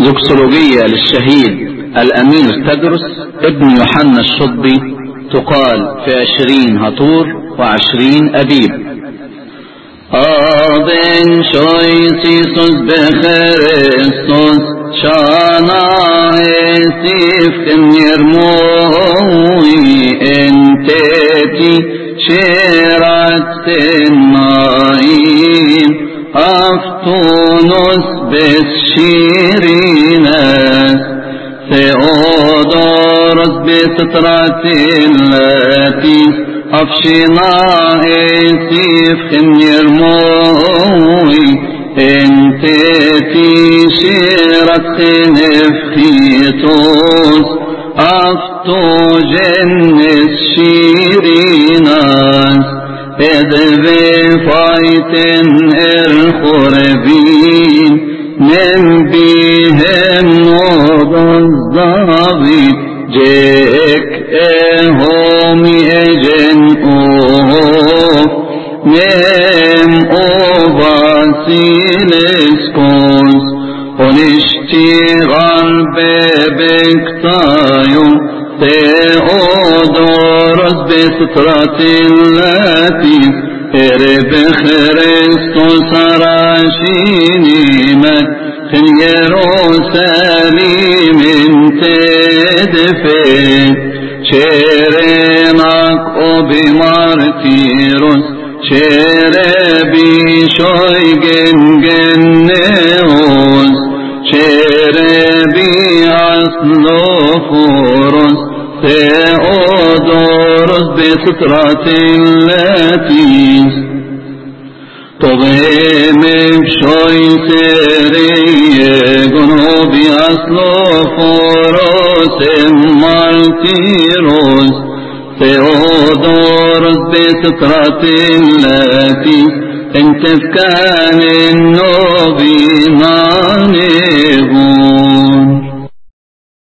زوكسولوجية للشهيد الأمير تدرس ابن يوحنا الشطبي تقال في عشرين هطور وعشرين أبيب. آبن شويسيسوس بخريستوس شانا اسيف كم يرموي. انتتي شيرات النايم افتونوس بالشيرينات ثيودورس بسترات التي أفشنا اسيف كم يرموي. انت تشيرت نفخيتوس أفتو جنس شيريناس إذ فايتن الخربين نم بهم نوض الضابط جيك اهومي اجن اوه نم اوباسيلس كونس ونشتغل ببكتايو تيودورس بسترة التي ارب Hristo sarasinimet ten Jerusalimin tedefe čerenak obi martirus čere bišoj gengeneus čere bi asloforus teodorus besutrat illetiz طبهم بشوي سرية جنوبي أصلوفوروس مالتيروس ثيودوروس بسترة التي انت كان النور